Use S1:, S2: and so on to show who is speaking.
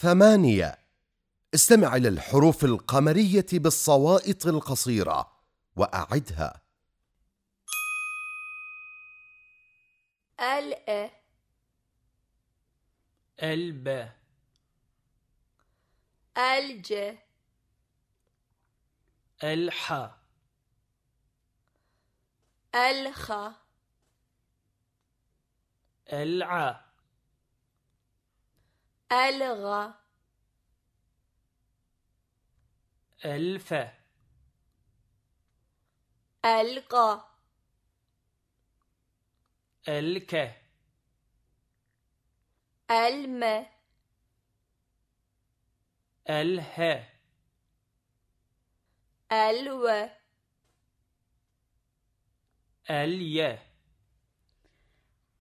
S1: ثمانية. استمع إلى الحروف القمرية بالصوائط القصيرة وأعدها.
S2: ال
S3: ألب.
S2: ألج.
S3: ألح.
S2: ألخ.
S3: ألع.
S2: الغ
S3: ألف.
S2: الق
S3: ألك.
S2: ألم.
S3: أله.
S2: ألو.
S3: اليه